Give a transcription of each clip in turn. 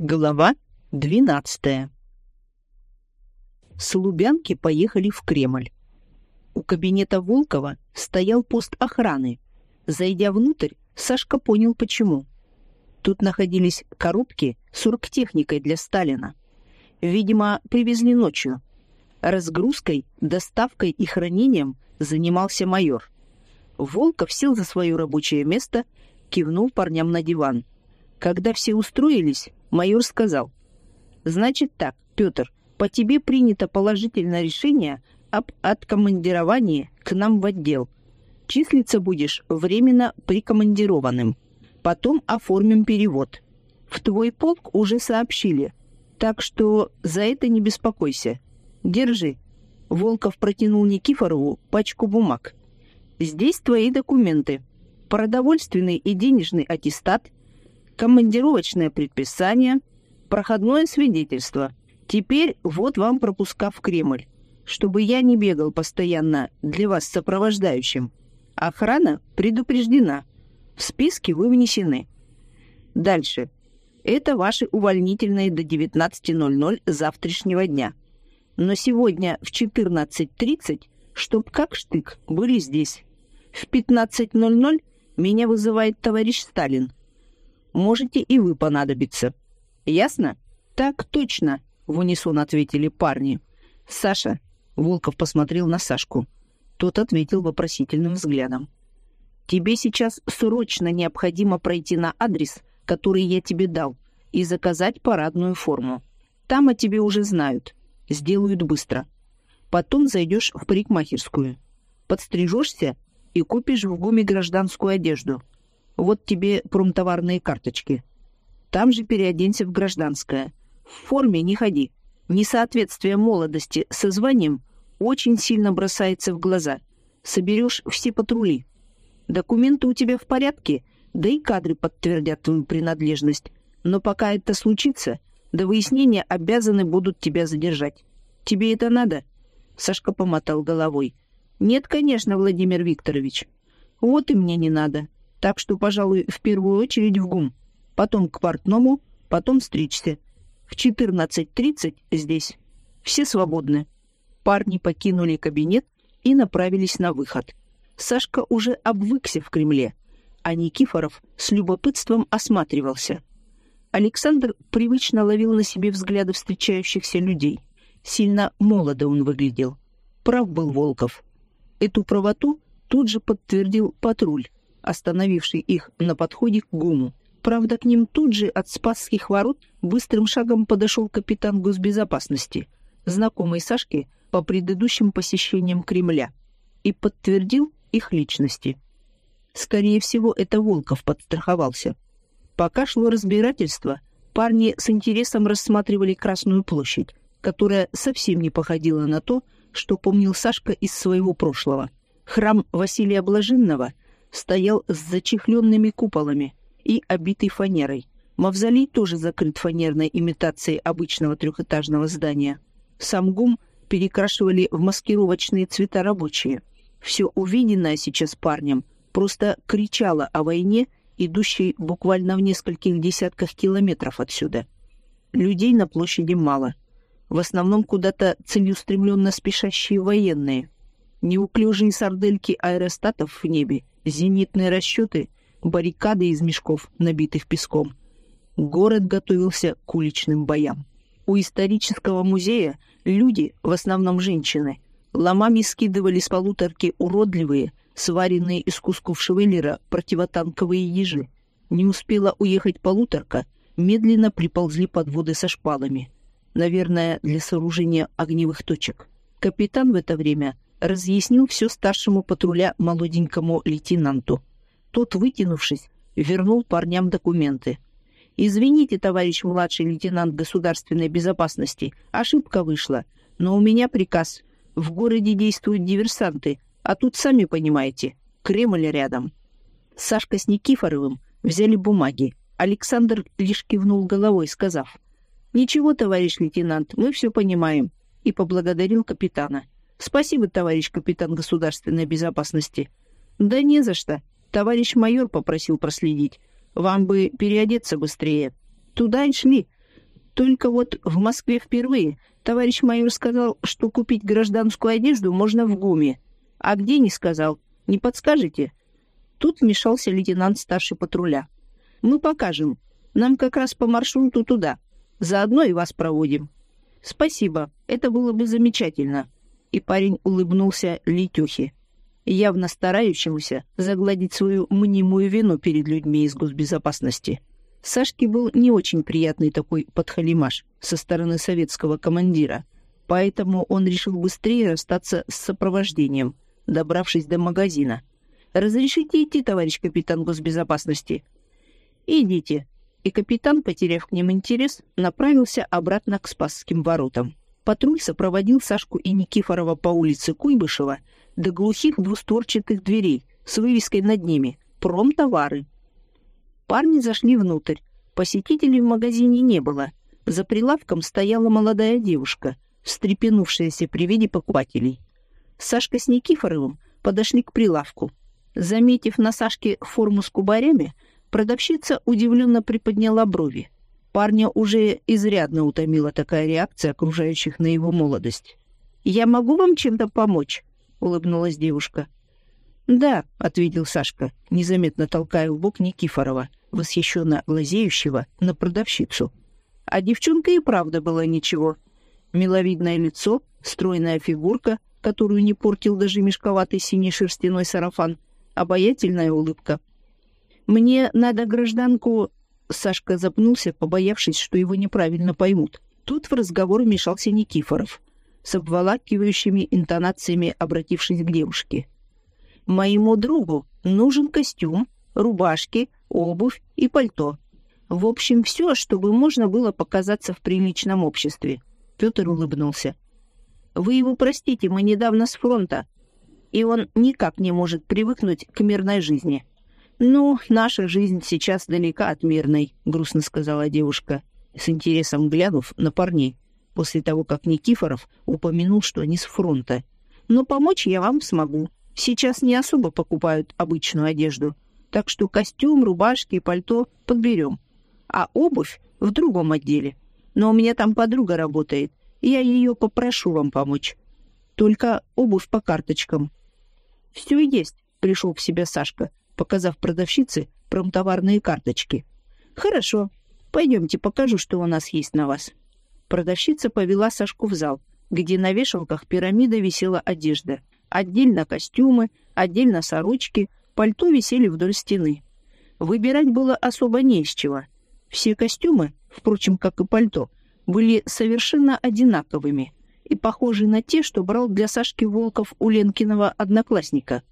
Глава 12 С Лубянки поехали в Кремль. У кабинета Волкова стоял пост охраны. Зайдя внутрь, Сашка понял, почему. Тут находились коробки с оргтехникой для Сталина. Видимо, привезли ночью. Разгрузкой, доставкой и хранением занимался майор. Волков сел за свое рабочее место, кивнул парням на диван. Когда все устроились, майор сказал. «Значит так, Петр, по тебе принято положительное решение об откомандировании к нам в отдел. Числиться будешь временно прикомандированным. Потом оформим перевод. В твой полк уже сообщили, так что за это не беспокойся. Держи». Волков протянул Никифорову пачку бумаг. «Здесь твои документы. Продовольственный и денежный аттестат, командировочное предписание, проходное свидетельство. Теперь вот вам пропуска в Кремль, чтобы я не бегал постоянно для вас сопровождающим. Охрана предупреждена. В списке вы внесены. Дальше. Это ваши увольнительные до 19.00 завтрашнего дня. Но сегодня в 14.30, чтоб как штык, были здесь. В 15.00 меня вызывает товарищ Сталин можете и вы понадобиться. Ясно? Так точно, в унисон ответили парни. Саша, Волков посмотрел на Сашку. Тот ответил вопросительным взглядом. Тебе сейчас срочно необходимо пройти на адрес, который я тебе дал, и заказать парадную форму. Там о тебе уже знают. Сделают быстро. Потом зайдешь в парикмахерскую. Подстрижешься и купишь в ГУМе гражданскую одежду — вот тебе промтоварные карточки. Там же переоденься в гражданское. В форме не ходи. Несоответствие молодости со званием очень сильно бросается в глаза. Соберешь все патрули. Документы у тебя в порядке, да и кадры подтвердят твою принадлежность. Но пока это случится, до выяснения обязаны будут тебя задержать. Тебе это надо?» Сашка помотал головой. «Нет, конечно, Владимир Викторович. Вот и мне не надо. Так что, пожалуй, в первую очередь в ГУМ, потом к портному, потом стричься. В 14.30 здесь. Все свободны. Парни покинули кабинет и направились на выход. Сашка уже обвыкся в Кремле, а Никифоров с любопытством осматривался. Александр привычно ловил на себе взгляды встречающихся людей. Сильно молодо он выглядел. Прав был Волков. Эту правоту тут же подтвердил патруль, остановивший их на подходе к ГУМу. Правда, к ним тут же от Спасских ворот быстрым шагом подошел капитан госбезопасности, знакомый Сашке по предыдущим посещениям Кремля, и подтвердил их личности. Скорее всего, это Волков подстраховался. Пока шло разбирательство, парни с интересом рассматривали Красную площадь, которая совсем не походила на то, что помнил Сашка из своего прошлого. Храм Василия Блаженного — стоял с зачехленными куполами и обитый фанерой. Мавзолей тоже закрыт фанерной имитацией обычного трехэтажного здания. Сам ГУМ перекрашивали в маскировочные цвета рабочие. Все увиденное сейчас парнем просто кричало о войне, идущей буквально в нескольких десятках километров отсюда. Людей на площади мало. В основном куда-то целеустремленно спешащие военные. Неуклюжие сардельки аэростатов в небе зенитные расчеты, баррикады из мешков, набитых песком. Город готовился к уличным боям. У исторического музея люди, в основном женщины, ломами скидывали с полуторки уродливые, сваренные из кусков швеллера противотанковые ежи. Не успела уехать полуторка, медленно приползли подводы со шпалами. Наверное, для сооружения огневых точек. Капитан в это время разъяснил все старшему патруля молоденькому лейтенанту. Тот, вытянувшись, вернул парням документы. «Извините, товарищ младший лейтенант государственной безопасности, ошибка вышла, но у меня приказ. В городе действуют диверсанты, а тут, сами понимаете, Кремль рядом». Сашка с Никифоровым взяли бумаги. Александр лишь кивнул головой, сказав, «Ничего, товарищ лейтенант, мы все понимаем», и поблагодарил капитана. Спасибо, товарищ капитан государственной безопасности. Да не за что. Товарищ майор попросил проследить. Вам бы переодеться быстрее. Туда и шли. Только вот в Москве впервые товарищ майор сказал, что купить гражданскую одежду можно в ГУМе. А где не сказал? Не подскажете?» Тут вмешался лейтенант старший патруля. «Мы покажем. Нам как раз по маршруту туда. Заодно и вас проводим». «Спасибо. Это было бы замечательно». И парень улыбнулся Летюхе, явно старающемуся загладить свою мнимую вину перед людьми из госбезопасности. Сашке был не очень приятный такой подхалимаш со стороны советского командира, поэтому он решил быстрее расстаться с сопровождением, добравшись до магазина. «Разрешите идти, товарищ капитан госбезопасности?» «Идите». И капитан, потеряв к ним интерес, направился обратно к Спасским воротам. Патруль сопроводил Сашку и Никифорова по улице Куйбышева до глухих двустворчатых дверей с вывеской над ними «Промтовары». Парни зашли внутрь. Посетителей в магазине не было. За прилавком стояла молодая девушка, встрепенувшаяся при виде покупателей. Сашка с Никифоровым подошли к прилавку. Заметив на Сашке форму с кубарями, продавщица удивленно приподняла брови. Парня уже изрядно утомила такая реакция окружающих на его молодость. «Я могу вам чем-то помочь?» — улыбнулась девушка. «Да», — ответил Сашка, незаметно толкая в бок Никифорова, восхищенно глазеющего на продавщицу. А девчонка и правда была ничего. Миловидное лицо, стройная фигурка, которую не портил даже мешковатый синий шерстяной сарафан, обаятельная улыбка. «Мне надо гражданку...» Сашка запнулся, побоявшись, что его неправильно поймут. Тут в разговор вмешался Никифоров, с обволакивающими интонациями обратившись к девушке. Моему другу нужен костюм, рубашки, обувь и пальто. В общем, все, чтобы можно было показаться в приличном обществе. Петр улыбнулся. Вы его простите, мы недавно с фронта, и он никак не может привыкнуть к мирной жизни. Ну, наша жизнь сейчас далека от мирной, грустно сказала девушка, с интересом глянув на парней, после того, как Никифоров упомянул, что они с фронта. Но помочь я вам смогу сейчас не особо покупают обычную одежду, так что костюм, рубашки и пальто подберем. А обувь в другом отделе. Но у меня там подруга работает, и я ее попрошу вам помочь. Только обувь по карточкам. Все есть, пришел к себе Сашка, показав продавщице промтоварные карточки. Хорошо, пойдемте покажу, что у нас есть на вас. Продавщица повела Сашку в зал, где на вешалках пирамида висела одежда — Отдельно костюмы, отдельно сорочки, пальто висели вдоль стены. Выбирать было особо не из чего. Все костюмы, впрочем, как и пальто, были совершенно одинаковыми и похожи на те, что брал для Сашки Волков у Ленкиного одноклассника.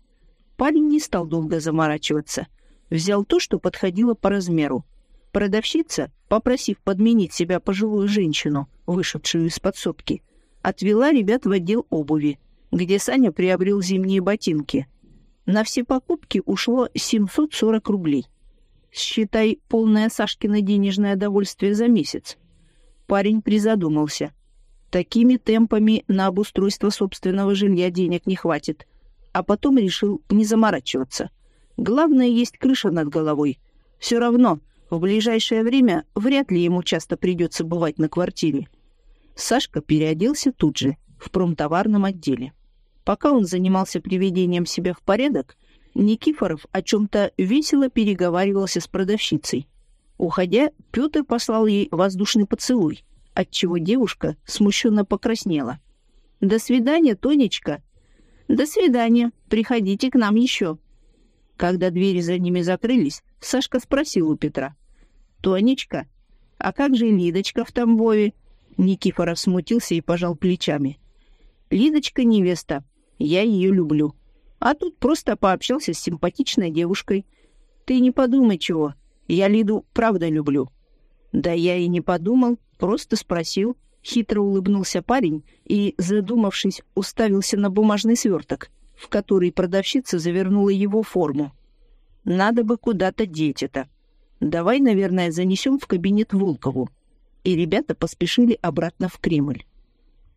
Парень не стал долго заморачиваться. Взял то, что подходило по размеру. Продавщица, попросив подменить себя пожилую женщину, вышедшую из подсобки, отвела ребят в отдел обуви, где Саня приобрел зимние ботинки. На все покупки ушло 740 рублей. Считай, полное Сашкино денежное довольствие за месяц. Парень призадумался. Такими темпами на обустройство собственного жилья денег не хватит. А потом решил не заморачиваться. Главное, есть крыша над головой. Все равно, в ближайшее время вряд ли ему часто придется бывать на квартире. Сашка переоделся тут же, в промтоварном отделе. Пока он занимался приведением себя в порядок, Никифоров о чем-то весело переговаривался с продавщицей. Уходя, Петр послал ей воздушный поцелуй, отчего девушка смущенно покраснела. «До свидания, Тонечка!» «До свидания, приходите к нам еще!» Когда двери за ними закрылись, Сашка спросил у Петра. «Тонечка, а как же Лидочка в Тамбове?» Никифоров смутился и пожал плечами. «Лидочка невеста, я ее люблю. А тут просто пообщался с симпатичной девушкой. Ты не подумай чего, я Лиду правда люблю. Да я и не подумал, просто спросил. Хитро улыбнулся парень и, задумавшись, уставился на бумажный сверток, в который продавщица завернула его форму. Надо бы куда-то деть это. Давай, наверное, занесем в кабинет Волкову. И ребята поспешили обратно в Кремль.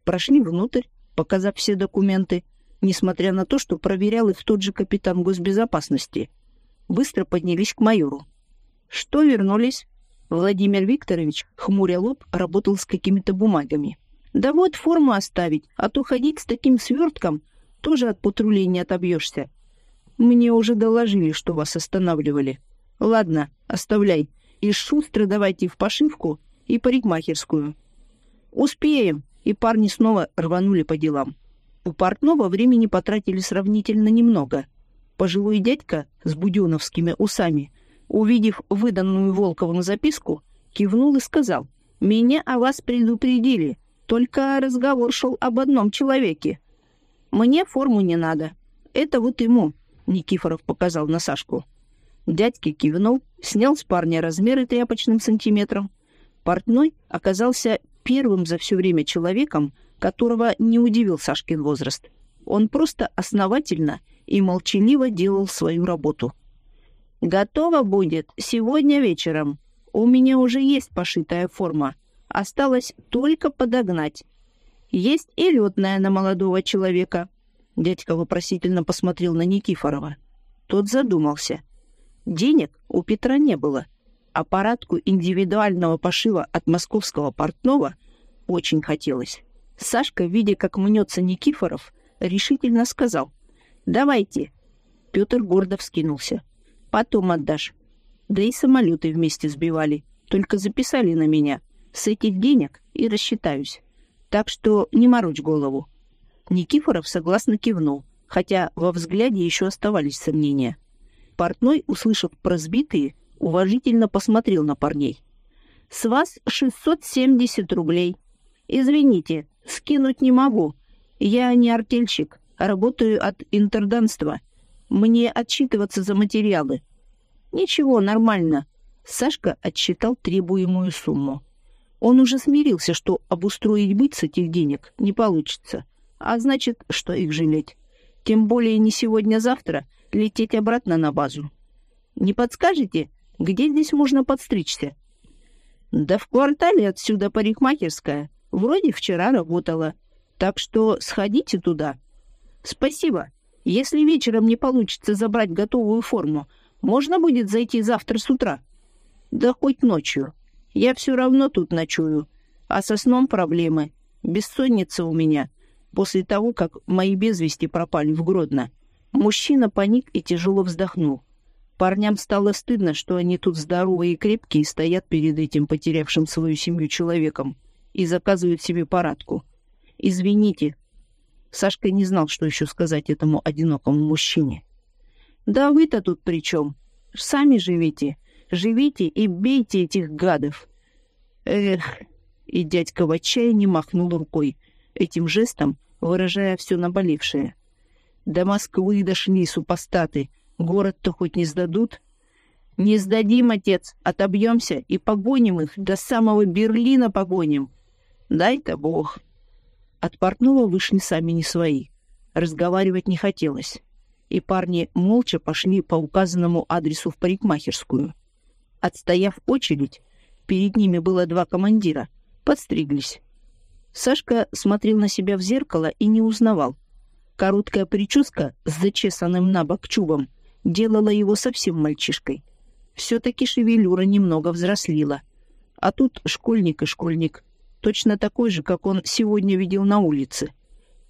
Прошли внутрь, показав все документы, несмотря на то, что проверял их тот же капитан госбезопасности. Быстро поднялись к майору. «Что вернулись?» Владимир Викторович, хмуря лоб, работал с какими-то бумагами. «Да вот форму оставить, а то ходить с таким свертком тоже от патрулей не отобьешься. Мне уже доложили, что вас останавливали. Ладно, оставляй. И шустро давайте в пошивку и парикмахерскую. Успеем. И парни снова рванули по делам. У портного времени потратили сравнительно немного. Пожилой дядька с буденовскими усами, увидев выданную Волковым записку, кивнул и сказал, «Меня о вас предупредили, только разговор шел об одном человеке. Мне форму не надо. Это вот ему», — Никифоров показал на Сашку. Дядька кивнул, снял с парня размеры тряпочным сантиметром. Портной оказался первым за все время человеком, которого не удивил Сашкин возраст. Он просто основательно и молчаливо делал свою работу. «Готово будет сегодня вечером. У меня уже есть пошитая форма. Осталось только подогнать. Есть и летная на молодого человека». Дядька вопросительно посмотрел на Никифорова. Тот задумался. Денег у Петра не было — аппаратку индивидуального пошива от московского портного очень хотелось. Сашка, видя, как мнется Никифоров, решительно сказал «Давайте». Петр гордо вскинулся. «Потом отдашь». Да и самолеты вместе сбивали, только записали на меня. С этих денег и рассчитаюсь. Так что не морочь голову. Никифоров согласно кивнул, хотя во взгляде еще оставались сомнения. Портной, услышав про сбитые, уважительно посмотрел на парней. «С вас 670 рублей. Извините, скинуть не могу. Я не артельщик, а работаю от интерданства. Мне отчитываться за материалы». «Ничего, нормально». Сашка отсчитал требуемую сумму. Он уже смирился, что обустроить быт с этих денег не получится, а значит, что их жалеть. Тем более не сегодня-завтра лететь обратно на базу. «Не подскажете, где здесь можно подстричься? Да в квартале отсюда парикмахерская. Вроде вчера работала. Так что сходите туда. Спасибо. Если вечером не получится забрать готовую форму, можно будет зайти завтра с утра? Да хоть ночью. Я все равно тут ночую. А со сном проблемы. Бессонница у меня. После того, как мои безвести пропали в Гродно. Мужчина паник и тяжело вздохнул. Парням стало стыдно, что они тут здоровые и крепкие стоят перед этим потерявшим свою семью человеком и заказывают себе парадку. «Извините». Сашка не знал, что еще сказать этому одинокому мужчине. «Да вы-то тут при чем? Сами живите. Живите и бейте этих гадов». «Эх!» И дядька в отчаянии махнул рукой, этим жестом выражая все наболевшее. «До Москвы дошли супостаты, Город-то хоть не сдадут? Не сдадим, отец, отобьемся и погоним их, до самого Берлина погоним. Дай-то бог. От портного вышли сами не свои. Разговаривать не хотелось. И парни молча пошли по указанному адресу в парикмахерскую. Отстояв очередь, перед ними было два командира. Подстриглись. Сашка смотрел на себя в зеркало и не узнавал. Короткая прическа с зачесанным на бок чубом — делала его совсем мальчишкой. Все-таки шевелюра немного взрослила. А тут школьник и школьник, точно такой же, как он сегодня видел на улице.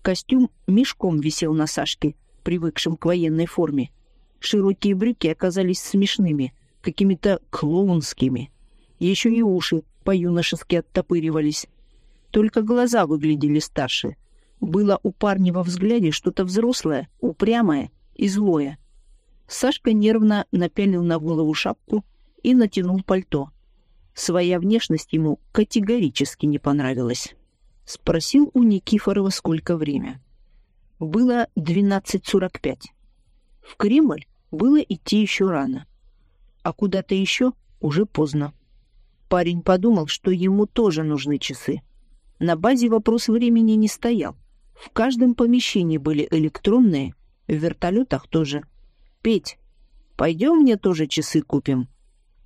Костюм мешком висел на Сашке, привыкшем к военной форме. Широкие брюки оказались смешными, какими-то клоунскими. Еще и уши по-юношески оттопыривались. Только глаза выглядели старше. Было у парня во взгляде что-то взрослое, упрямое и злое. Сашка нервно напялил на голову шапку и натянул пальто. Своя внешность ему категорически не понравилась. Спросил у Никифорова, сколько время. Было 12.45. В Кремль было идти еще рано. А куда-то еще уже поздно. Парень подумал, что ему тоже нужны часы. На базе вопрос времени не стоял. В каждом помещении были электронные, в вертолетах тоже — Петь, пойдем мне тоже часы купим.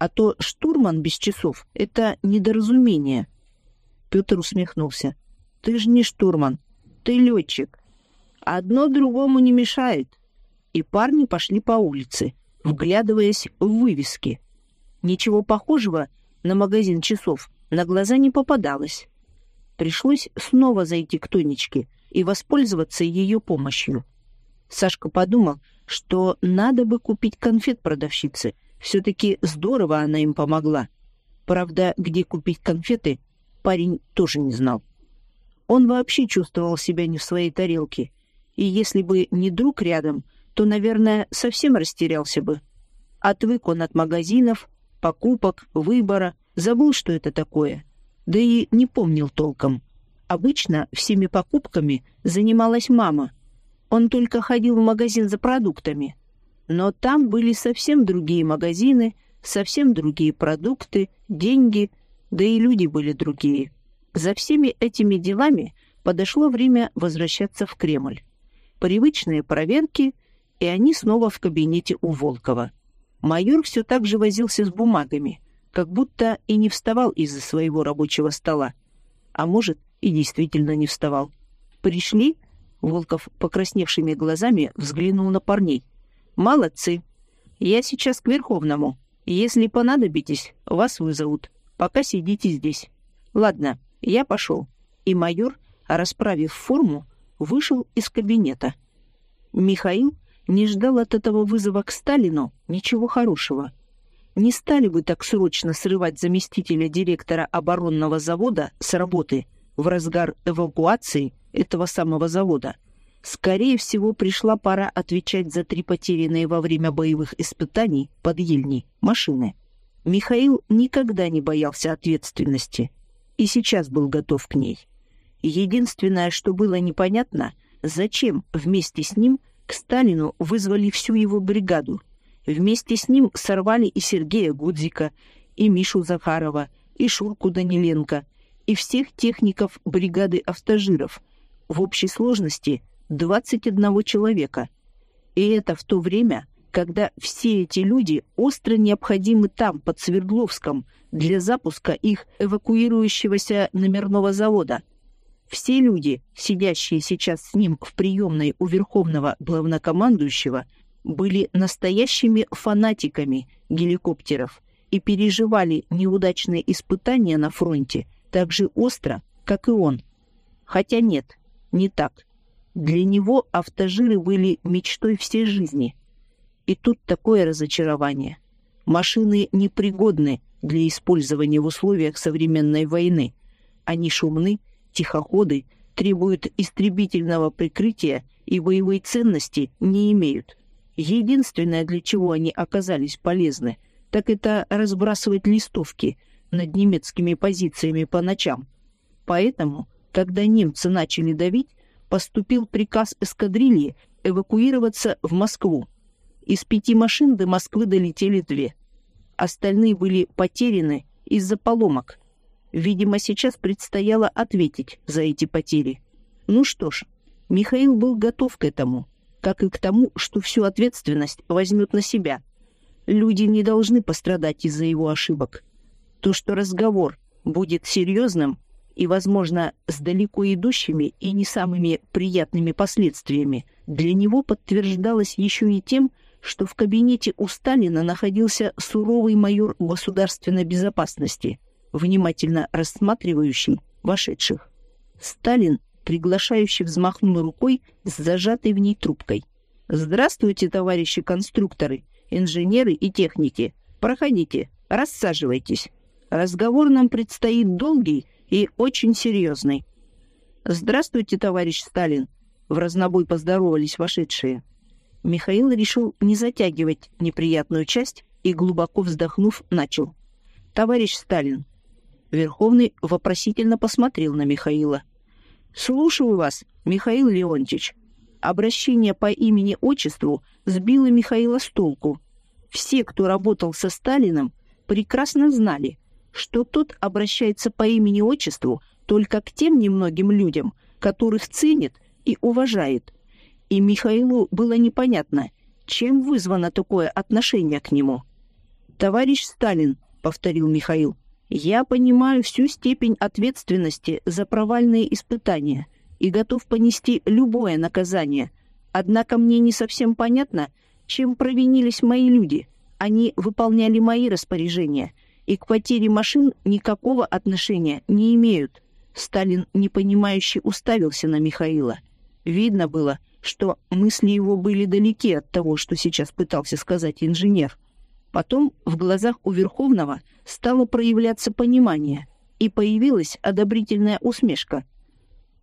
А то штурман без часов — это недоразумение. Петр усмехнулся. Ты же не штурман, ты летчик. Одно другому не мешает. И парни пошли по улице, вглядываясь в вывески. Ничего похожего на магазин часов на глаза не попадалось. Пришлось снова зайти к Тонечке и воспользоваться ее помощью. Сашка подумал, что надо бы купить конфет продавщице. Все-таки здорово она им помогла. Правда, где купить конфеты, парень тоже не знал. Он вообще чувствовал себя не в своей тарелке. И если бы не друг рядом, то, наверное, совсем растерялся бы. Отвык он от магазинов, покупок, выбора, забыл, что это такое. Да и не помнил толком. Обычно всеми покупками занималась мама. Он только ходил в магазин за продуктами. Но там были совсем другие магазины, совсем другие продукты, деньги, да и люди были другие. За всеми этими делами подошло время возвращаться в Кремль. Привычные проверки, и они снова в кабинете у Волкова. Майор все так же возился с бумагами, как будто и не вставал из-за своего рабочего стола. А может, и действительно не вставал. «Пришли?» Волков покрасневшими глазами взглянул на парней. «Молодцы. Я сейчас к Верховному. Если понадобитесь, вас вызовут. Пока сидите здесь. Ладно, я пошел». И майор, расправив форму, вышел из кабинета. Михаил не ждал от этого вызова к Сталину ничего хорошего. Не стали бы так срочно срывать заместителя директора оборонного завода с работы в разгар эвакуации этого самого завода. Скорее всего, пришла пора отвечать за три потерянные во время боевых испытаний под Ельней машины. Михаил никогда не боялся ответственности и сейчас был готов к ней. Единственное, что было непонятно, зачем вместе с ним к Сталину вызвали всю его бригаду. Вместе с ним сорвали и Сергея Гудзика, и Мишу Захарова, и Шурку Даниленко, и всех техников бригады автожиров. В общей сложности 21 человека. И это в то время, когда все эти люди остро необходимы там, под Свердловском, для запуска их эвакуирующегося номерного завода. Все люди, сидящие сейчас с ним в приемной у верховного главнокомандующего, были настоящими фанатиками геликоптеров и переживали неудачные испытания на фронте так же остро, как и он. Хотя нет, не так. Для него автожиры были мечтой всей жизни. И тут такое разочарование. Машины непригодны для использования в условиях современной войны. Они шумны, тихоходы, требуют истребительного прикрытия и боевой ценности не имеют. Единственное, для чего они оказались полезны, так это разбрасывать листовки над немецкими позициями по ночам. Поэтому, когда немцы начали давить, поступил приказ эскадрильи эвакуироваться в Москву. Из пяти машин до Москвы долетели две. Остальные были потеряны из-за поломок. Видимо, сейчас предстояло ответить за эти потери. Ну что ж, Михаил был готов к этому, как и к тому, что всю ответственность возьмет на себя. Люди не должны пострадать из-за его ошибок. То, что разговор будет серьезным, и, возможно, с далеко идущими и не самыми приятными последствиями, для него подтверждалось еще и тем, что в кабинете у Сталина находился суровый майор государственной безопасности, внимательно рассматривающий вошедших. Сталин, приглашающий, взмахнул рукой с зажатой в ней трубкой. «Здравствуйте, товарищи конструкторы, инженеры и техники. Проходите, рассаживайтесь. Разговор нам предстоит долгий и очень серьезный. «Здравствуйте, товарищ Сталин!» — в разнобой поздоровались вошедшие. Михаил решил не затягивать неприятную часть и, глубоко вздохнув, начал. «Товарищ Сталин!» Верховный вопросительно посмотрел на Михаила. «Слушаю вас, Михаил Леонтьевич». Обращение по имени-отчеству сбило Михаила с толку. Все, кто работал со Сталиным, прекрасно знали, что тот обращается по имени-отчеству только к тем немногим людям, которых ценит и уважает. И Михаилу было непонятно, чем вызвано такое отношение к нему. «Товарищ Сталин», — повторил Михаил, — «я понимаю всю степень ответственности за провальные испытания и готов понести любое наказание. Однако мне не совсем понятно, чем провинились мои люди. Они выполняли мои распоряжения — и к потере машин никакого отношения не имеют. Сталин непонимающе уставился на Михаила. Видно было, что мысли его были далеки от того, что сейчас пытался сказать инженер. Потом в глазах у Верховного стало проявляться понимание, и появилась одобрительная усмешка.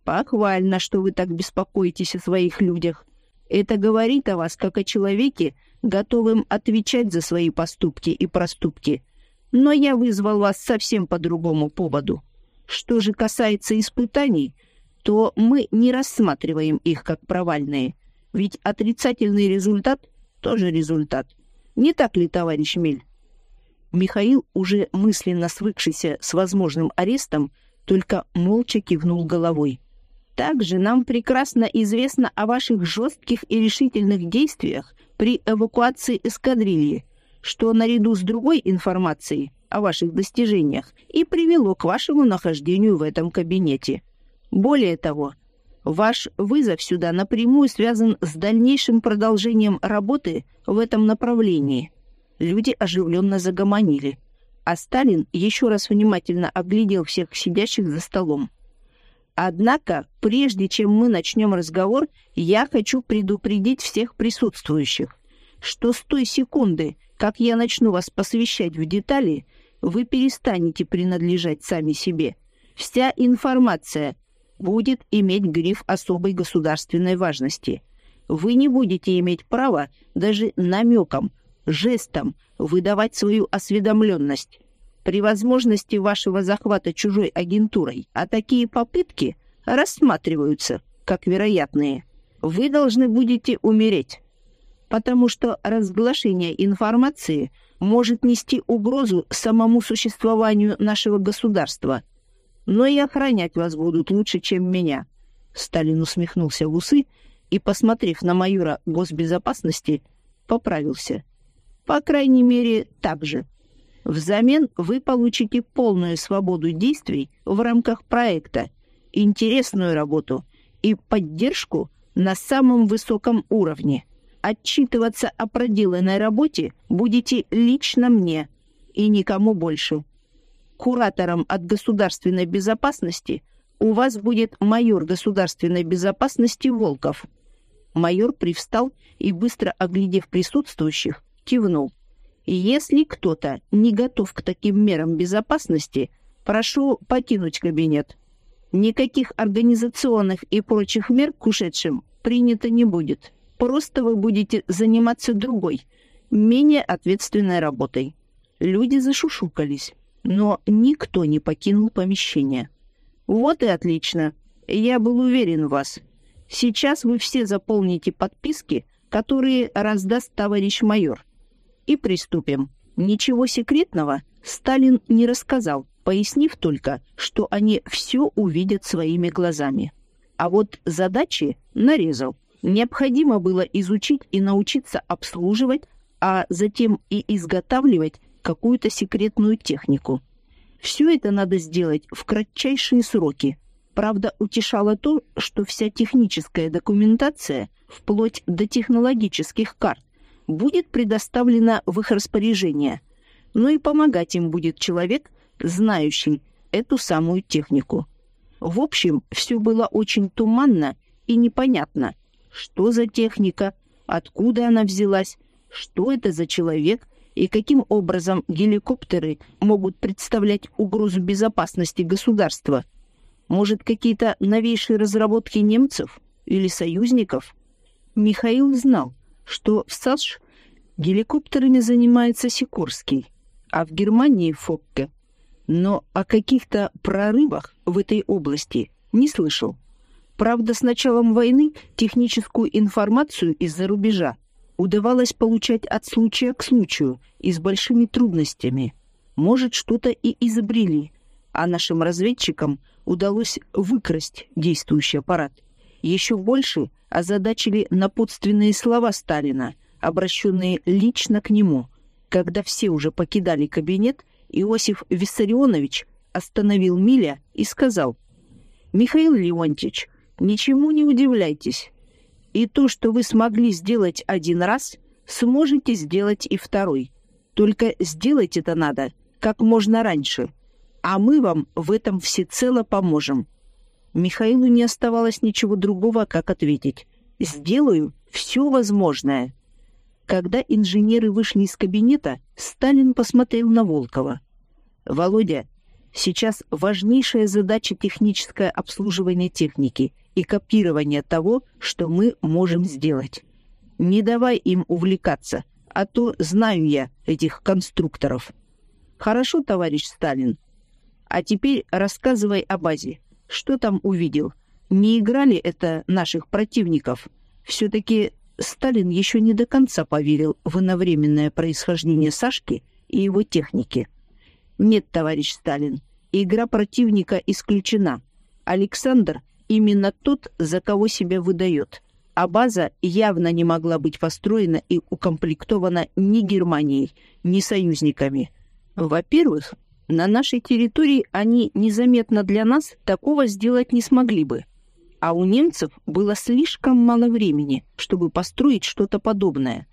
«Похвально, что вы так беспокоитесь о своих людях. Это говорит о вас как о человеке, готовым отвечать за свои поступки и проступки. Но я вызвал вас совсем по другому поводу. Что же касается испытаний, то мы не рассматриваем их как провальные, ведь отрицательный результат тоже результат. Не так ли, товарищ Мель? Михаил, уже мысленно свыкшийся с возможным арестом, только молча кивнул головой. Также нам прекрасно известно о ваших жестких и решительных действиях при эвакуации эскадрильи, что наряду с другой информацией о ваших достижениях и привело к вашему нахождению в этом кабинете. Более того, ваш вызов сюда напрямую связан с дальнейшим продолжением работы в этом направлении. Люди оживленно загомонили, а Сталин еще раз внимательно оглядел всех сидящих за столом. Однако, прежде чем мы начнем разговор, я хочу предупредить всех присутствующих, что с той секунды, как я начну вас посвящать в детали, вы перестанете принадлежать сами себе. Вся информация будет иметь гриф особой государственной важности. Вы не будете иметь права даже намеком, жестом выдавать свою осведомленность. При возможности вашего захвата чужой агентурой, а такие попытки рассматриваются как вероятные, вы должны будете умереть, потому что разглашение информации может нести угрозу самому существованию нашего государства. Но и охранять вас будут лучше, чем меня». Сталин усмехнулся в усы и, посмотрев на майора госбезопасности, поправился. «По крайней мере, так же. Взамен вы получите полную свободу действий в рамках проекта, интересную работу и поддержку на самом высоком уровне» отчитываться о проделанной работе будете лично мне и никому больше. Куратором от государственной безопасности у вас будет майор государственной безопасности Волков. Майор привстал и, быстро оглядев присутствующих, кивнул. Если кто-то не готов к таким мерам безопасности, прошу покинуть кабинет. Никаких организационных и прочих мер к ушедшим принято не будет. Просто вы будете заниматься другой, менее ответственной работой. Люди зашушукались, но никто не покинул помещение. Вот и отлично. Я был уверен в вас. Сейчас вы все заполните подписки, которые раздаст товарищ майор. И приступим. Ничего секретного Сталин не рассказал, пояснив только, что они все увидят своими глазами. А вот задачи нарезал необходимо было изучить и научиться обслуживать, а затем и изготавливать какую-то секретную технику. Все это надо сделать в кратчайшие сроки. Правда, утешало то, что вся техническая документация, вплоть до технологических карт, будет предоставлена в их распоряжение, но и помогать им будет человек, знающий эту самую технику. В общем, все было очень туманно и непонятно, что за техника, откуда она взялась, что это за человек и каким образом геликоптеры могут представлять угрозу безопасности государства. Может, какие-то новейшие разработки немцев или союзников? Михаил знал, что в САШ геликоптерами занимается Сикорский, а в Германии — Фокке. Но о каких-то прорывах в этой области не слышал. Правда, с началом войны техническую информацию из-за рубежа удавалось получать от случая к случаю и с большими трудностями. Может, что-то и изобрели, а нашим разведчикам удалось выкрасть действующий аппарат. Еще больше озадачили напутственные слова Сталина, обращенные лично к нему. Когда все уже покидали кабинет, Иосиф Виссарионович остановил Миля и сказал, «Михаил Леонтьевич, Ничему не удивляйтесь. И то, что вы смогли сделать один раз, сможете сделать и второй. Только сделать это надо как можно раньше, а мы вам в этом всецело поможем». Михаилу не оставалось ничего другого, как ответить. «Сделаю все возможное». Когда инженеры вышли из кабинета, Сталин посмотрел на Волкова. «Володя, сейчас важнейшая задача техническое обслуживание техники и копирование того, что мы можем сделать. Не давай им увлекаться, а то знаю я этих конструкторов». «Хорошо, товарищ Сталин. А теперь рассказывай о базе. Что там увидел? Не играли это наших противников? Все-таки Сталин еще не до конца поверил в иновременное происхождение Сашки и его техники. Нет, товарищ Сталин, игра противника исключена. Александр именно тот, за кого себя выдает. А база явно не могла быть построена и укомплектована ни Германией, ни союзниками. Во-первых, на нашей территории они незаметно для нас такого сделать не смогли бы а у немцев было слишком мало времени, чтобы построить что-то подобное.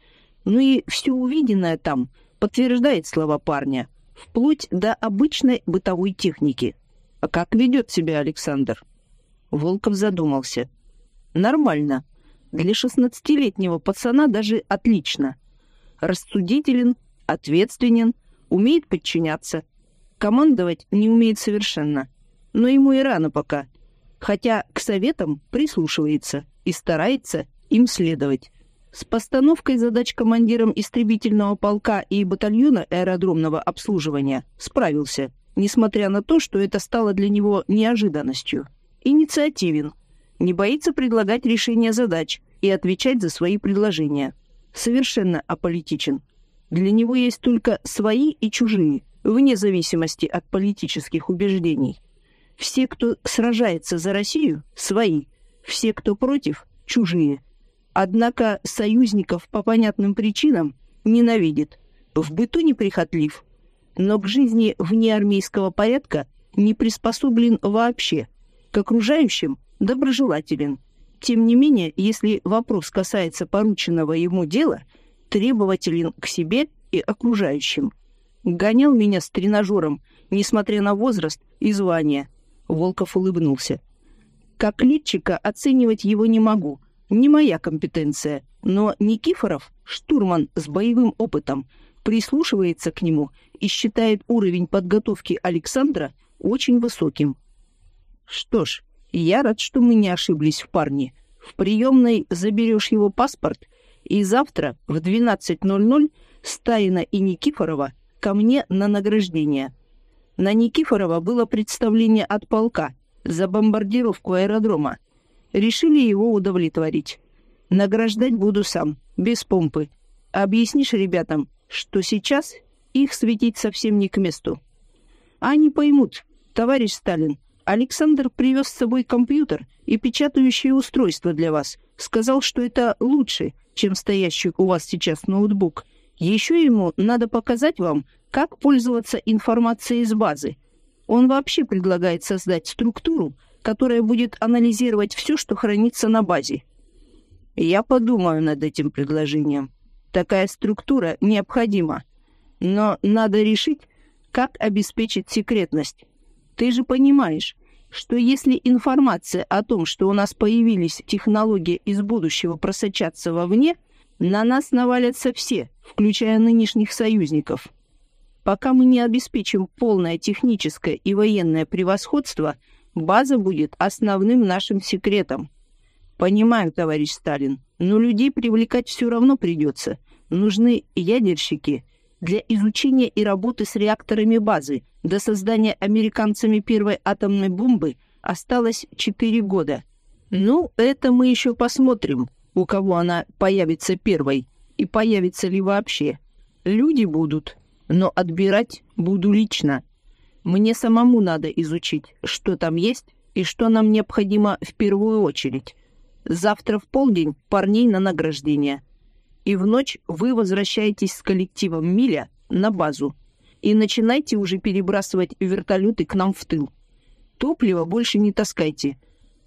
Ну и все увиденное там подтверждает слова парня, вплоть до обычной бытовой техники. А как ведет себя Александр? Волков задумался. Нормально. Для шестнадцатилетнего пацана даже отлично. Рассудителен, ответственен, умеет подчиняться. Командовать не умеет совершенно. Но ему и рано пока — хотя к советам прислушивается и старается им следовать. С постановкой задач командиром истребительного полка и батальона аэродромного обслуживания справился, несмотря на то, что это стало для него неожиданностью. Инициативен, не боится предлагать решения задач и отвечать за свои предложения. Совершенно аполитичен. Для него есть только свои и чужие, вне зависимости от политических убеждений. Все, кто сражается за Россию, свои. Все, кто против, чужие. Однако союзников по понятным причинам ненавидит. В быту неприхотлив. Но к жизни вне армейского порядка не приспособлен вообще. К окружающим доброжелателен. Тем не менее, если вопрос касается порученного ему дела, требователен к себе и окружающим. Гонял меня с тренажером, несмотря на возраст и звание – Волков улыбнулся. Как летчика оценивать его не могу. Не моя компетенция. Но Никифоров, штурман с боевым опытом, прислушивается к нему и считает уровень подготовки Александра очень высоким. Что ж, я рад, что мы не ошиблись в парне. В приемной заберешь его паспорт, и завтра в 12.00 Стаина и Никифорова ко мне на награждение. На Никифорова было представление от полка за бомбардировку аэродрома. Решили его удовлетворить. Награждать буду сам, без помпы. Объяснишь ребятам, что сейчас их светить совсем не к месту. Они поймут, товарищ Сталин, Александр привез с собой компьютер и печатающее устройство для вас. Сказал, что это лучше, чем стоящий у вас сейчас ноутбук. Еще ему надо показать вам, как пользоваться информацией из базы. Он вообще предлагает создать структуру, которая будет анализировать все, что хранится на базе. Я подумаю над этим предложением. Такая структура необходима. Но надо решить, как обеспечить секретность. Ты же понимаешь, что если информация о том, что у нас появились технологии из будущего просочатся вовне, на нас навалятся все, включая нынешних союзников – Пока мы не обеспечим полное техническое и военное превосходство, база будет основным нашим секретом. Понимаю, товарищ Сталин, но людей привлекать все равно придется. Нужны ядерщики для изучения и работы с реакторами базы. До создания американцами первой атомной бомбы осталось 4 года. Ну, это мы еще посмотрим, у кого она появится первой и появится ли вообще. Люди будут, но отбирать буду лично. Мне самому надо изучить, что там есть и что нам необходимо в первую очередь. Завтра в полдень парней на награждение. И в ночь вы возвращаетесь с коллективом «Миля» на базу. И начинайте уже перебрасывать вертолеты к нам в тыл. Топливо больше не таскайте.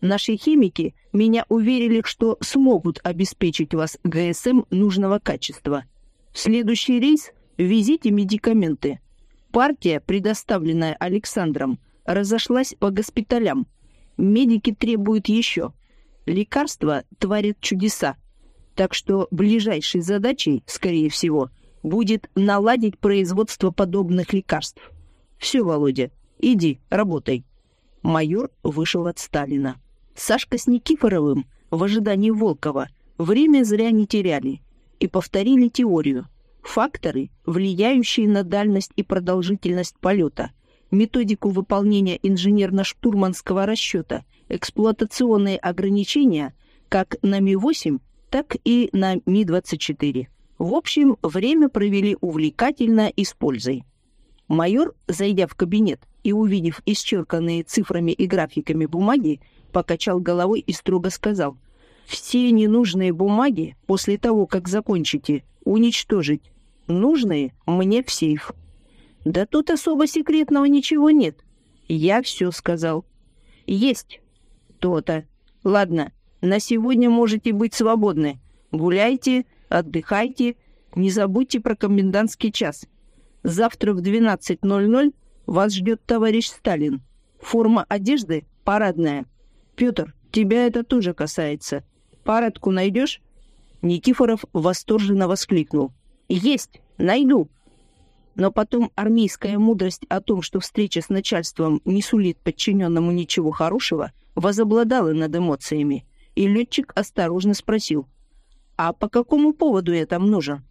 Наши химики меня уверили, что смогут обеспечить вас ГСМ нужного качества. В следующий рейс Везите медикаменты. Партия, предоставленная Александром, разошлась по госпиталям. Медики требуют еще. Лекарства творят чудеса. Так что ближайшей задачей, скорее всего, будет наладить производство подобных лекарств. Все, Володя, иди, работай. Майор вышел от Сталина. Сашка с Никифоровым в ожидании Волкова время зря не теряли и повторили теорию. Факторы, влияющие на дальность и продолжительность полета, методику выполнения инженерно-штурманского расчета, эксплуатационные ограничения как на Ми-8, так и на Ми-24. В общем, время провели увлекательно и с пользой. Майор, зайдя в кабинет и увидев исчерканные цифрами и графиками бумаги, покачал головой и строго сказал, «Все ненужные бумаги после того, как закончите, уничтожить. Нужные мне в сейф». «Да тут особо секретного ничего нет. Я все сказал». «Есть». «То-то. Ладно, на сегодня можете быть свободны. Гуляйте, отдыхайте, не забудьте про комендантский час. Завтра в 12.00 вас ждет товарищ Сталин. Форма одежды парадная. Петр, тебя это тоже касается. Парадку найдешь?» Никифоров восторженно воскликнул. «Есть! Найду!» Но потом армейская мудрость о том, что встреча с начальством не сулит подчиненному ничего хорошего, возобладала над эмоциями, и летчик осторожно спросил, «А по какому поводу я там нужен?»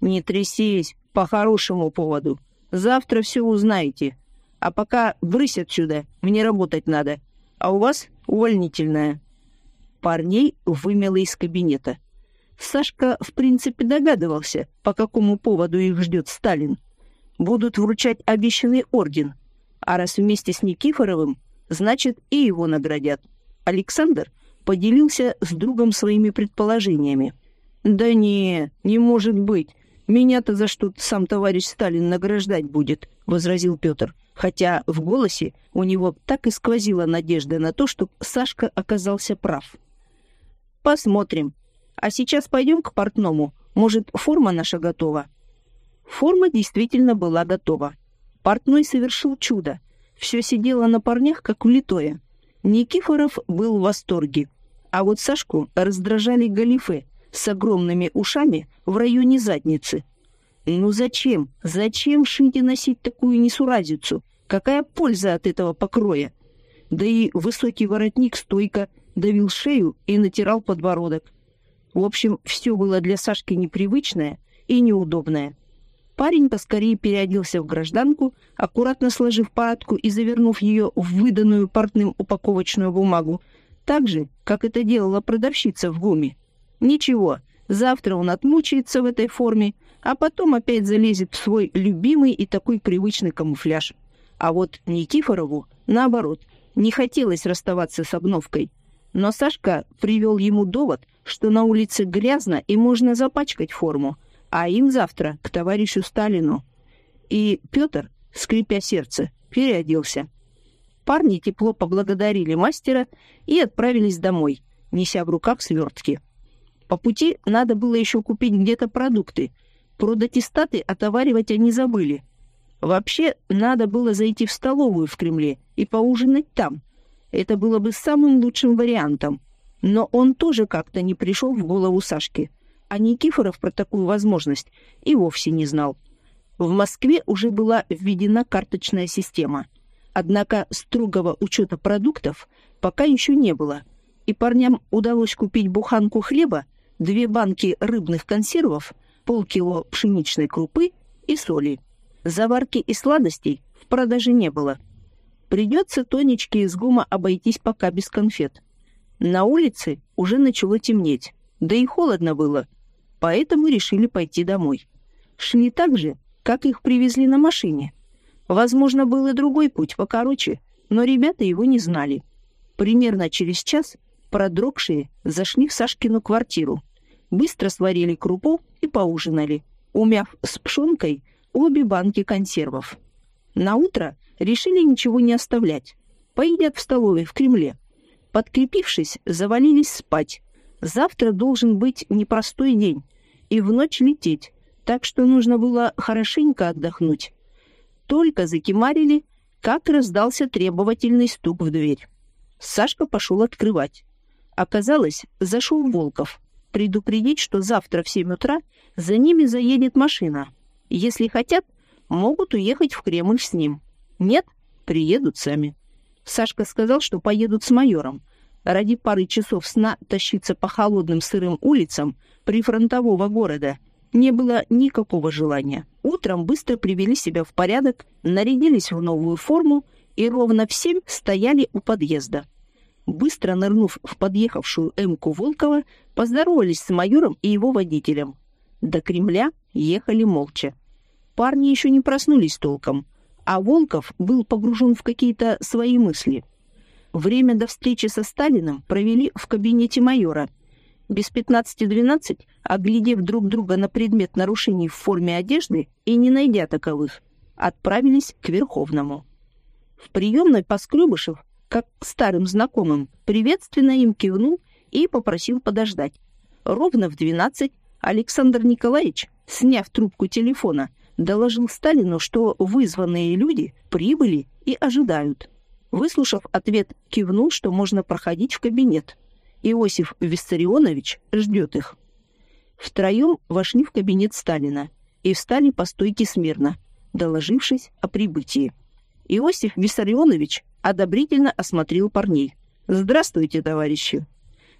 «Не трясись, по хорошему поводу. Завтра все узнаете. А пока брысь отсюда, мне работать надо. А у вас увольнительная». Парней вымело из кабинета. Сашка, в принципе, догадывался, по какому поводу их ждет Сталин. Будут вручать обещанный орден. А раз вместе с Никифоровым, значит, и его наградят. Александр поделился с другом своими предположениями. «Да не, не может быть. Меня-то за что сам товарищ Сталин награждать будет», — возразил Петр, хотя в голосе у него так и сквозила надежда на то, что Сашка оказался прав. «Посмотрим. А сейчас пойдем к портному. Может, форма наша готова?» Форма действительно была готова. Портной совершил чудо. Все сидело на парнях, как влитое. Никифоров был в восторге. А вот Сашку раздражали галифе с огромными ушами в районе задницы. Ну зачем? Зачем и носить такую несуразицу? Какая польза от этого покроя? Да и высокий воротник стойко давил шею и натирал подбородок. В общем, все было для Сашки непривычное и неудобное. Парень поскорее переоделся в гражданку, аккуратно сложив патку и завернув ее в выданную портным упаковочную бумагу, так же, как это делала продавщица в гуме. Ничего, завтра он отмучается в этой форме, а потом опять залезет в свой любимый и такой привычный камуфляж. А вот Никифорову, наоборот, не хотелось расставаться с обновкой. Но Сашка привел ему довод, что на улице грязно и можно запачкать форму, а им завтра к товарищу Сталину. И Петр, скрипя сердце, переоделся. Парни тепло поблагодарили мастера и отправились домой, неся в руках свертки. По пути надо было еще купить где-то продукты. Продатистаты отоваривать они забыли. Вообще, надо было зайти в столовую в Кремле и поужинать там. Это было бы самым лучшим вариантом. Но он тоже как-то не пришел в голову Сашки а Никифоров про такую возможность и вовсе не знал. В Москве уже была введена карточная система. Однако строгого учета продуктов пока еще не было, и парням удалось купить буханку хлеба, две банки рыбных консервов, полкило пшеничной крупы и соли. Заварки и сладостей в продаже не было. Придется Тонечке из ГУМа обойтись пока без конфет. На улице уже начало темнеть, да и холодно было, поэтому решили пойти домой. Шли так же, как их привезли на машине. Возможно, был и другой путь покороче, но ребята его не знали. Примерно через час продрогшие зашли в Сашкину квартиру. Быстро сварили крупу и поужинали, умяв с пшенкой обе банки консервов. На утро решили ничего не оставлять. Поедят в столовой в Кремле. Подкрепившись, завалились спать, Завтра должен быть непростой день, и в ночь лететь, так что нужно было хорошенько отдохнуть. Только закимарили, как раздался требовательный стук в дверь. Сашка пошел открывать. Оказалось, зашел Волков. Предупредить, что завтра в 7 утра за ними заедет машина. Если хотят, могут уехать в Кремль с ним. Нет, приедут сами. Сашка сказал, что поедут с майором. Ради пары часов сна тащиться по холодным сырым улицам прифронтового города не было никакого желания. Утром быстро привели себя в порядок, нарядились в новую форму и ровно в семь стояли у подъезда. Быстро нырнув в подъехавшую Эмку Волкова, поздоровались с майором и его водителем. До Кремля ехали молча. Парни еще не проснулись толком, а Волков был погружен в какие-то свои мысли. Время до встречи со Сталиным провели в кабинете майора. Без 15-12, оглядев друг друга на предмет нарушений в форме одежды и не найдя таковых, отправились к Верховному. В приемной Поскребышев как к старым знакомым, приветственно им кивнул и попросил подождать. Ровно в двенадцать Александр Николаевич, сняв трубку телефона, доложил Сталину, что вызванные люди прибыли и ожидают. Выслушав ответ, кивнул, что можно проходить в кабинет. Иосиф Виссарионович ждет их. Втроем вошли в кабинет Сталина и встали по стойке смирно, доложившись о прибытии. Иосиф Виссарионович одобрительно осмотрел парней. «Здравствуйте, товарищи!»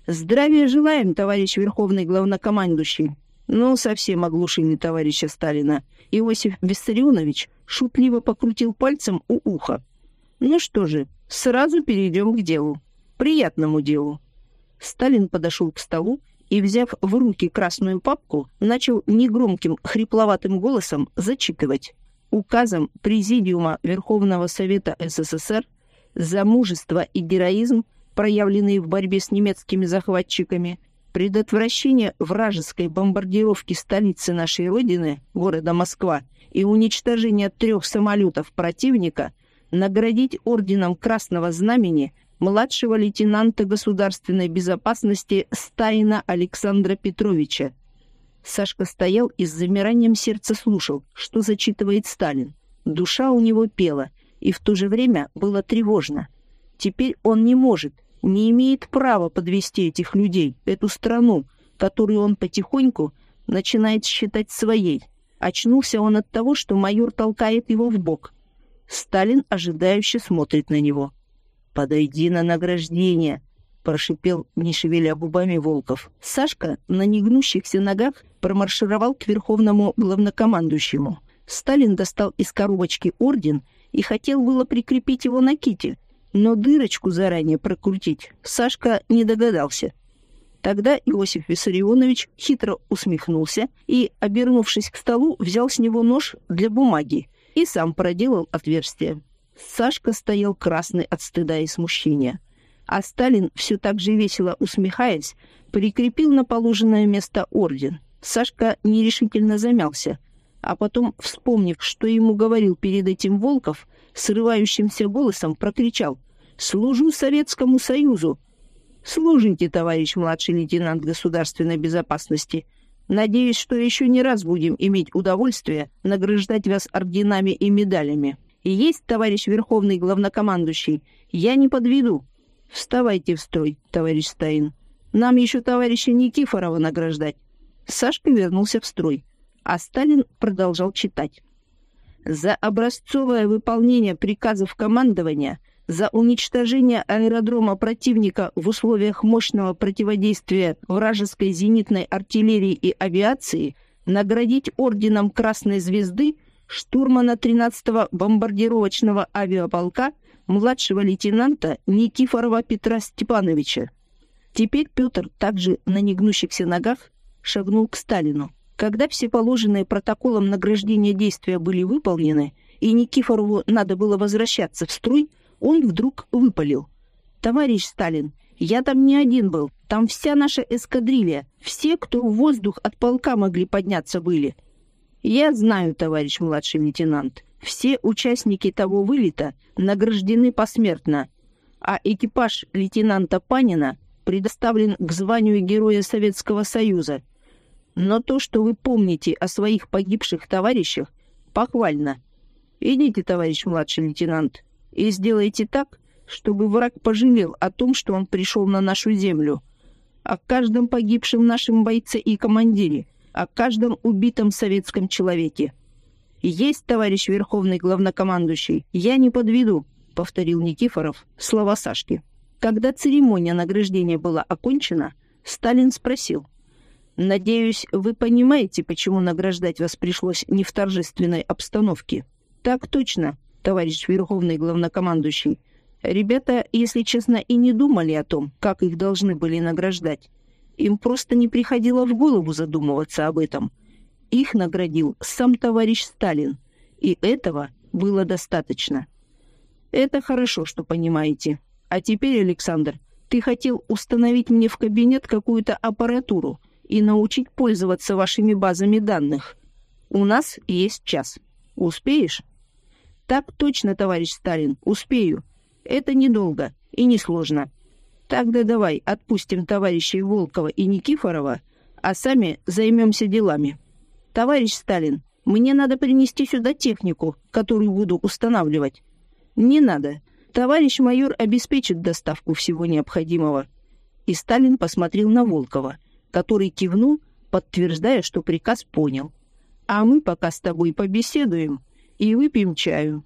«Здравия желаем, товарищ Верховный Главнокомандующий!» «Ну, совсем оглушили товарища Сталина!» Иосиф Виссарионович шутливо покрутил пальцем у уха. «Ну что же, сразу перейдем к делу. Приятному делу!» Сталин подошел к столу и, взяв в руки красную папку, начал негромким, хрипловатым голосом зачитывать. Указом Президиума Верховного Совета СССР за мужество и героизм, проявленные в борьбе с немецкими захватчиками, предотвращение вражеской бомбардировки столицы нашей Родины, города Москва, и уничтожение трех самолетов противника, наградить орденом Красного Знамени младшего лейтенанта государственной безопасности Стаина Александра Петровича. Сашка стоял и с замиранием сердца слушал, что зачитывает Сталин. Душа у него пела, и в то же время было тревожно. Теперь он не может, не имеет права подвести этих людей, эту страну, которую он потихоньку начинает считать своей. Очнулся он от того, что майор толкает его в бок. Сталин ожидающе смотрит на него. «Подойди на награждение», — прошипел, не шевеля губами Волков. Сашка на негнущихся ногах промаршировал к верховному главнокомандующему. Сталин достал из коробочки орден — и хотел было прикрепить его на китель, но дырочку заранее прокрутить Сашка не догадался. Тогда Иосиф Виссарионович хитро усмехнулся и, обернувшись к столу, взял с него нож для бумаги и сам проделал отверстие. Сашка стоял красный от стыда и смущения. А Сталин, все так же весело усмехаясь, прикрепил на положенное место орден. Сашка нерешительно замялся, а потом, вспомнив, что ему говорил перед этим Волков, срывающимся голосом прокричал «Служу Советскому Союзу!» «Служите, товарищ младший лейтенант государственной безопасности. Надеюсь, что еще не раз будем иметь удовольствие награждать вас орденами и медалями. И есть, товарищ верховный главнокомандующий, я не подведу. Вставайте в строй, товарищ Стаин. Нам еще товарища Никифорова награждать». Сашка вернулся в строй а Сталин продолжал читать. За образцовое выполнение приказов командования, за уничтожение аэродрома противника в условиях мощного противодействия вражеской зенитной артиллерии и авиации наградить орденом Красной Звезды штурмана 13-го бомбардировочного авиаполка младшего лейтенанта Никифорова Петра Степановича. Теперь Петр также на негнущихся ногах шагнул к Сталину. Когда все положенные протоколом награждения действия были выполнены, и Никифорову надо было возвращаться в строй, он вдруг выпалил. «Товарищ Сталин, я там не один был, там вся наша эскадрилья, все, кто в воздух от полка могли подняться были». «Я знаю, товарищ младший лейтенант, все участники того вылета награждены посмертно, а экипаж лейтенанта Панина предоставлен к званию Героя Советского Союза – но то, что вы помните о своих погибших товарищах, похвально. Идите, товарищ младший лейтенант, и сделайте так, чтобы враг пожалел о том, что он пришел на нашу землю, о каждом погибшем нашем бойце и командире, о каждом убитом советском человеке. «Есть, товарищ Верховный Главнокомандующий, я не подведу», — повторил Никифоров слова Сашки. Когда церемония награждения была окончена, Сталин спросил. «Надеюсь, вы понимаете, почему награждать вас пришлось не в торжественной обстановке?» «Так точно, товарищ Верховный Главнокомандующий. Ребята, если честно, и не думали о том, как их должны были награждать. Им просто не приходило в голову задумываться об этом. Их наградил сам товарищ Сталин, и этого было достаточно. Это хорошо, что понимаете. А теперь, Александр, ты хотел установить мне в кабинет какую-то аппаратуру и научить пользоваться вашими базами данных. У нас есть час. Успеешь? Так точно, товарищ Сталин, успею. Это недолго и несложно. Тогда давай отпустим товарищей Волкова и Никифорова, а сами займемся делами. Товарищ Сталин, мне надо принести сюда технику, которую буду устанавливать. Не надо. Товарищ майор обеспечит доставку всего необходимого. И Сталин посмотрел на Волкова, который кивнул, подтверждая, что приказ понял. А мы пока с тобой побеседуем и выпьем чаю.